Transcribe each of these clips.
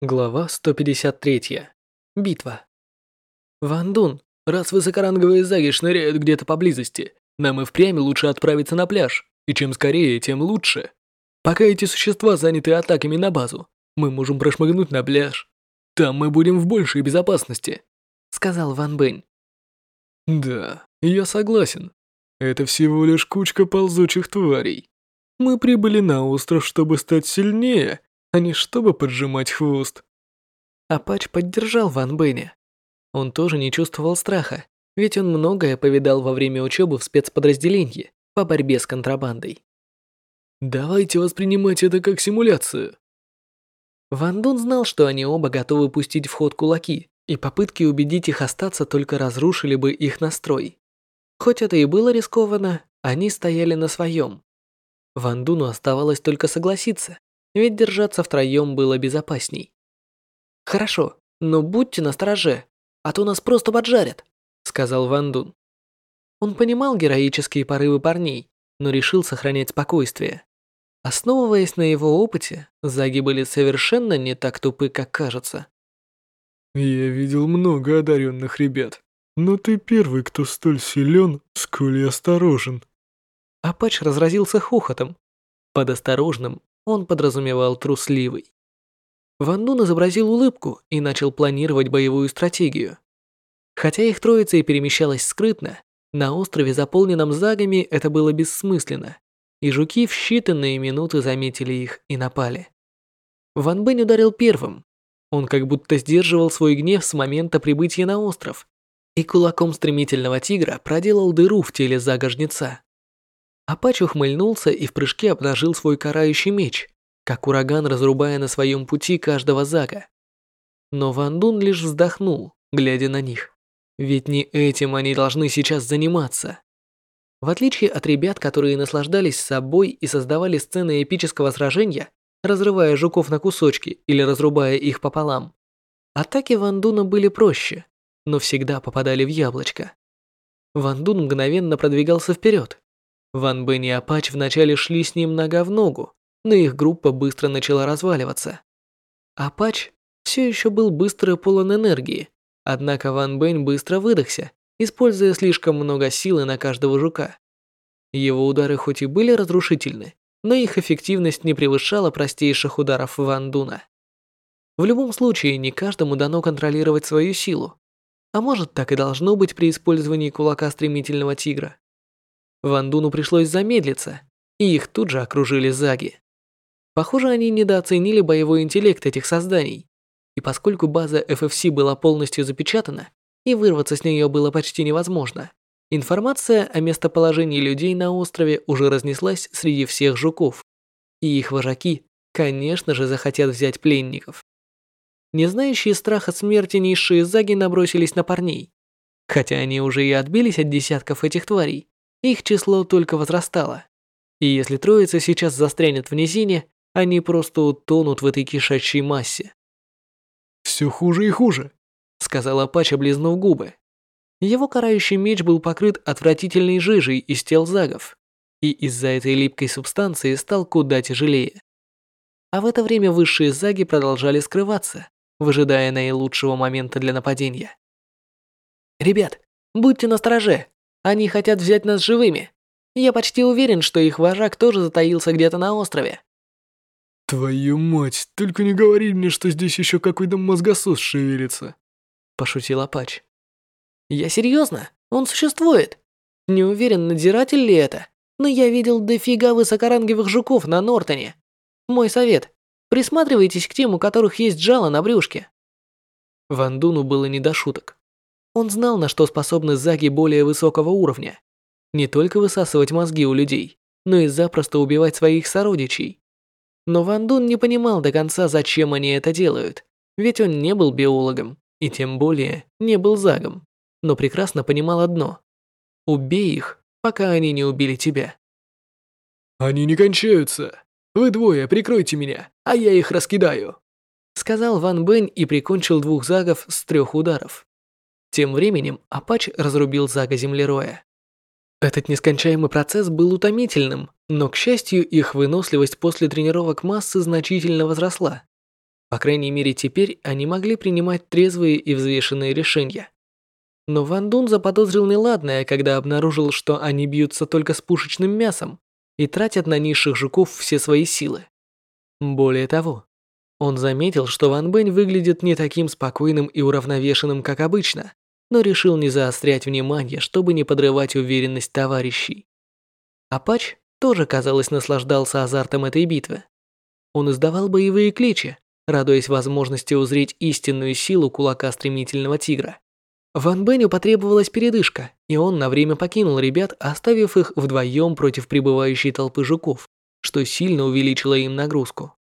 Глава 153. Битва. «Ван Дун, раз высокоранговые заги шныряют где-то поблизости, нам и впрямь лучше отправиться на пляж, и чем скорее, тем лучше. Пока эти существа заняты атаками на базу, мы можем прошмыгнуть на пляж. Там мы будем в большей безопасности», — сказал Ван Бэнь. «Да, я согласен. Это всего лишь кучка ползучих тварей. Мы прибыли на остров, чтобы стать сильнее, а не чтобы поджимать хвост. Апач поддержал Ван Бэня. Он тоже не чувствовал страха, ведь он многое повидал во время учебы в спецподразделении по борьбе с контрабандой. Давайте воспринимать это как симуляцию. Ван Дун знал, что они оба готовы пустить в ход кулаки, и попытки убедить их остаться только разрушили бы их настрой. Хоть это и было рискованно, они стояли на своем. Ван Дуну оставалось только согласиться ведь держаться втроем было безопасней. «Хорошо, но будьте настороже, а то нас просто поджарят», сказал Ван Дун. Он понимал героические порывы парней, но решил сохранять спокойствие. Основываясь на его опыте, заги были совершенно не так тупы, как кажется. «Я видел много одаренных ребят, но ты первый, кто столь силен, сколь и осторожен». Апач разразился хохотом. Под осторожным он подразумевал трусливый. Ван Дун изобразил улыбку и начал планировать боевую стратегию. Хотя их троица и перемещалась скрытно, на острове, заполненном загами, это было бессмысленно, и жуки в считанные минуты заметили их и напали. Ван Бэнь ударил первым. Он как будто сдерживал свой гнев с момента прибытия на остров, и кулаком стремительного тигра проделал дыру в теле зага-жнеца. Апач ухмыльнулся и в прыжке обнажил свой карающий меч, как ураган разрубая на своем пути каждого зага. Но Ван Дун лишь вздохнул, глядя на них. Ведь не этим они должны сейчас заниматься. В отличие от ребят, которые наслаждались собой и создавали сцены эпического сражения, разрывая жуков на кусочки или разрубая их пополам, атаки Ван Дуна были проще, но всегда попадали в яблочко. Ван Дун мгновенно продвигался вперед, Ван Бен и Апач вначале шли с ним нога в ногу, но их группа быстро начала разваливаться. Апач все еще был быстро полон энергии, однако Ван Бен быстро выдохся, используя слишком много силы на каждого жука. Его удары хоть и были разрушительны, но их эффективность не превышала простейших ударов Ван Дуна. В любом случае, не каждому дано контролировать свою силу. А может, так и должно быть при использовании кулака стремительного тигра. Ван Дуну пришлось замедлиться, и их тут же окружили заги. Похоже, они недооценили боевой интеллект этих созданий. И поскольку база FFC была полностью запечатана, и вырваться с нее было почти невозможно, информация о местоположении людей на острове уже разнеслась среди всех жуков. И их вожаки, конечно же, захотят взять пленников. Не знающие страха смерти низшие заги набросились на парней. Хотя они уже и отбились от десятков этих тварей, их число только возрастало. И если троица сейчас застрянет в низине, они просто утонут в этой кишачьей массе. «Все хуже и хуже», — сказал Апач, облизнув губы. Его карающий меч был покрыт отвратительной жижей из тел загов, и из-за этой липкой субстанции стал куда тяжелее. А в это время высшие заги продолжали скрываться, выжидая наилучшего момента для нападения. «Ребят, будьте настороже!» Они хотят взять нас живыми. Я почти уверен, что их вожак тоже затаился где-то на острове. Твою мать, только не говори мне, что здесь еще какой-то мозгосос шевелится. Пошутил Апач. Я серьезно, он существует. Не уверен, надзиратель ли это, но я видел дофига высокоранговых жуков на Нортоне. Мой совет, присматривайтесь к тем, у которых есть жало на брюшке. Ван Дуну было не до шуток. Он знал, на что способны заги более высокого уровня. Не только высасывать мозги у людей, но и запросто убивать своих сородичей. Но Ван Дун не понимал до конца, зачем они это делают, ведь он не был биологом, и тем более не был загом, но прекрасно понимал одно. Убей их, пока они не убили тебя. «Они не кончаются. Вы двое прикройте меня, а я их раскидаю», сказал Ван Бэнь и прикончил двух загов с трех ударов. Тем временем Апач разрубил Зага Землероя. Этот нескончаемый процесс был утомительным, но, к счастью, их выносливость после тренировок массы значительно возросла. По крайней мере, теперь они могли принимать трезвые и взвешенные решения. Но Ван Дун заподозрил неладное, когда обнаружил, что они бьются только с пушечным мясом и тратят на низших жуков все свои силы. Более того, он заметил, что Ван Бэнь выглядит не таким спокойным и уравновешенным, как обычно, но решил не заострять внимание, чтобы не подрывать уверенность товарищей. Апач тоже, казалось, наслаждался азартом этой битвы. Он издавал боевые кличи, радуясь возможности узреть истинную силу кулака стремительного тигра. Ван Беню потребовалась передышка, и он на время покинул ребят, оставив их вдвоем против прибывающей толпы жуков, что сильно увеличило им нагрузку.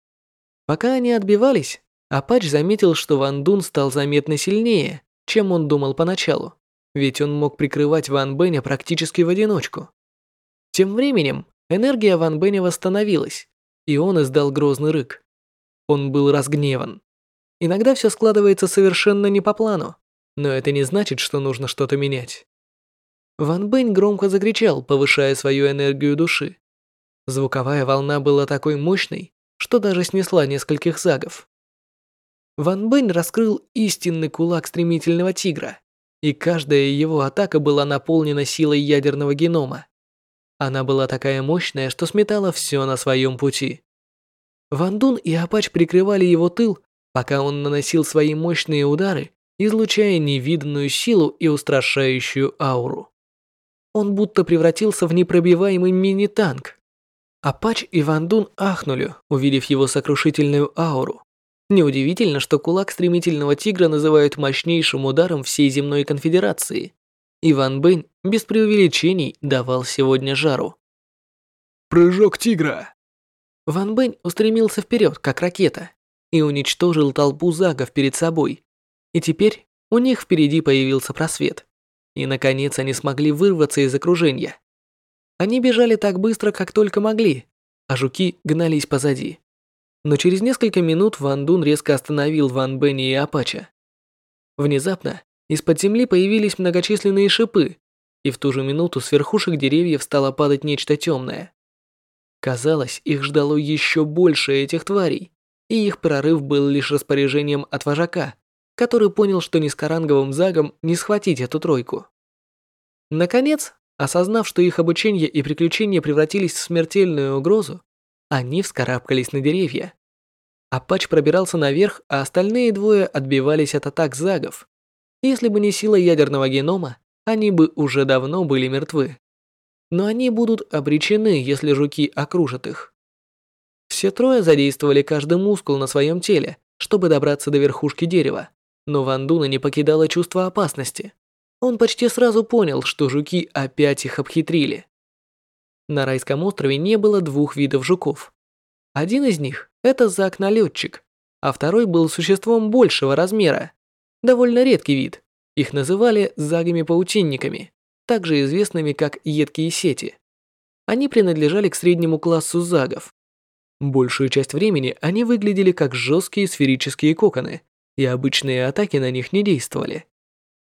Пока они отбивались, Апач заметил, что Ван Дун стал заметно сильнее, чем он думал поначалу, ведь он мог прикрывать Ван Бэня практически в одиночку. Тем временем энергия Ван Бэня восстановилась, и он издал грозный рык. Он был разгневан. Иногда все складывается совершенно не по плану, но это не значит, что нужно что-то менять. Ван Бэнь громко закричал, повышая свою энергию души. Звуковая волна была такой мощной, что даже снесла нескольких загов. Ван Бэнь раскрыл истинный кулак стремительного тигра, и каждая его атака была наполнена силой ядерного генома. Она была такая мощная, что сметала все на своем пути. Ван Дун и Апач прикрывали его тыл, пока он наносил свои мощные удары, излучая невиданную силу и устрашающую ауру. Он будто превратился в непробиваемый мини-танк. Апач и Ван Дун ахнули, увидев его сокрушительную ауру. Неудивительно, что кулак стремительного тигра называют мощнейшим ударом всей земной конфедерации. Иван Бэнь без преувеличений давал сегодня жару. Прыжок тигра. Ван Бэнь устремился вперед, как ракета, и уничтожил толпу загов перед собой. И теперь у них впереди появился просвет. И наконец они смогли вырваться из окружения. Они бежали так быстро, как только могли, а жуки гнались позади но через несколько минут Ван Дун резко остановил Ван Бенни и Апача. Внезапно из-под земли появились многочисленные шипы, и в ту же минуту с верхушек деревьев стало падать нечто темное. Казалось, их ждало еще больше этих тварей, и их прорыв был лишь распоряжением от вожака, который понял, что низкоранговым загом не схватить эту тройку. Наконец, осознав, что их обучение и приключения превратились в смертельную угрозу, они вскарабкались на деревья. Апач пробирался наверх, а остальные двое отбивались от атак загов. Если бы не сила ядерного генома, они бы уже давно были мертвы. Но они будут обречены, если жуки окружат их. Все трое задействовали каждый мускул на своем теле, чтобы добраться до верхушки дерева, но Ван Дуна не покидало чувство опасности. Он почти сразу понял, что жуки опять их обхитрили. На райском острове не было двух видов жуков. Один из них – это зак-налетчик, а второй был существом большего размера. Довольно редкий вид. Их называли загами-паутинниками, также известными как едкие сети. Они принадлежали к среднему классу загов. Большую часть времени они выглядели как жесткие сферические коконы, и обычные атаки на них не действовали.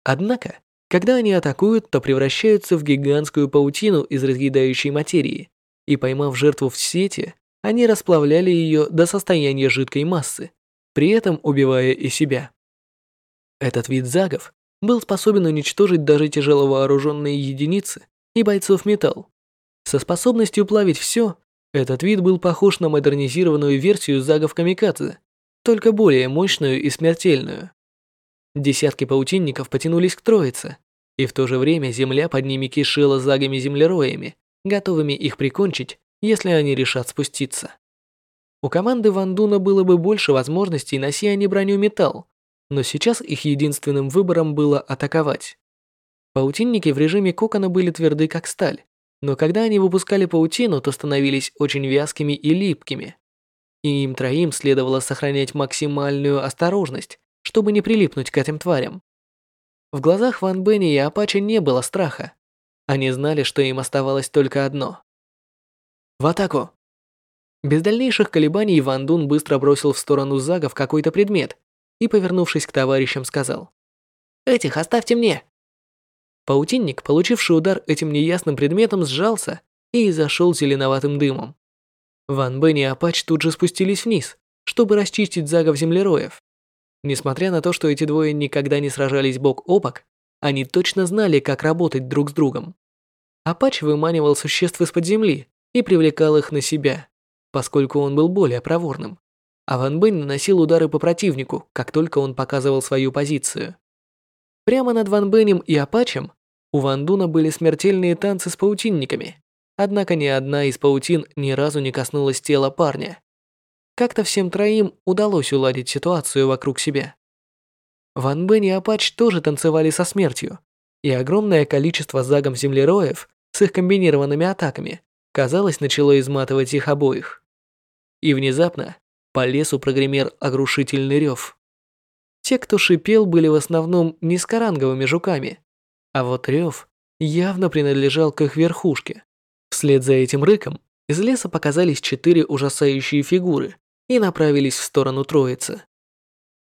Однако, когда они атакуют, то превращаются в гигантскую паутину из разъедающей материи, и поймав жертву в сети, они расплавляли ее до состояния жидкой массы, при этом убивая и себя. Этот вид загов был способен уничтожить даже тяжеловооруженные единицы и бойцов металл. Со способностью плавить все, этот вид был похож на модернизированную версию загов камикадзе, только более мощную и смертельную. Десятки паутинников потянулись к троице, и в то же время земля под ними кишела загами-землероями, готовыми их прикончить, если они решат спуститься. У команды Ван Дуна было бы больше возможностей, носи они броню металл, но сейчас их единственным выбором было атаковать. Паутинники в режиме кокона были тверды как сталь, но когда они выпускали паутину, то становились очень вязкими и липкими. И им троим следовало сохранять максимальную осторожность, чтобы не прилипнуть к этим тварям. В глазах Ван Бенни и Апача не было страха. Они знали, что им оставалось только одно. В атаку! Без дальнейших колебаний Ван Дун быстро бросил в сторону загов какой-то предмет и, повернувшись к товарищам, сказал. «Этих оставьте мне!» Паутинник, получивший удар этим неясным предметом, сжался и зашел зеленоватым дымом. Ван Бен и Апач тут же спустились вниз, чтобы расчистить загов землероев. Несмотря на то, что эти двое никогда не сражались бок о бок, они точно знали, как работать друг с другом. Апач выманивал существ из-под земли и привлекал их на себя, поскольку он был более проворным. А Ван Бэнь наносил удары по противнику, как только он показывал свою позицию. Прямо над Ван Бэнем и Апачем у Ван Дуна были смертельные танцы с паутинниками, однако ни одна из паутин ни разу не коснулась тела парня. Как-то всем троим удалось уладить ситуацию вокруг себя. Ван Бен и Апач тоже танцевали со смертью, и огромное количество загом землероев с их комбинированными атаками, казалось, начало изматывать их обоих. И внезапно по лесу прогремел оглушительный рев. Те, кто шипел, были в основном низкоранговыми жуками, а вот рев явно принадлежал к их верхушке. Вслед за этим рыком из леса показались четыре ужасающие фигуры и направились в сторону троицы.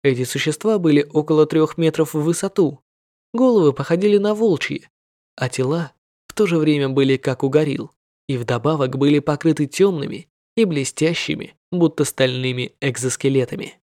Эти существа были около трех метров в высоту, головы походили на волчьи, а тела в то же время были как у горилл, и вдобавок были покрыты темными и блестящими, будто стальными экзоскелетами.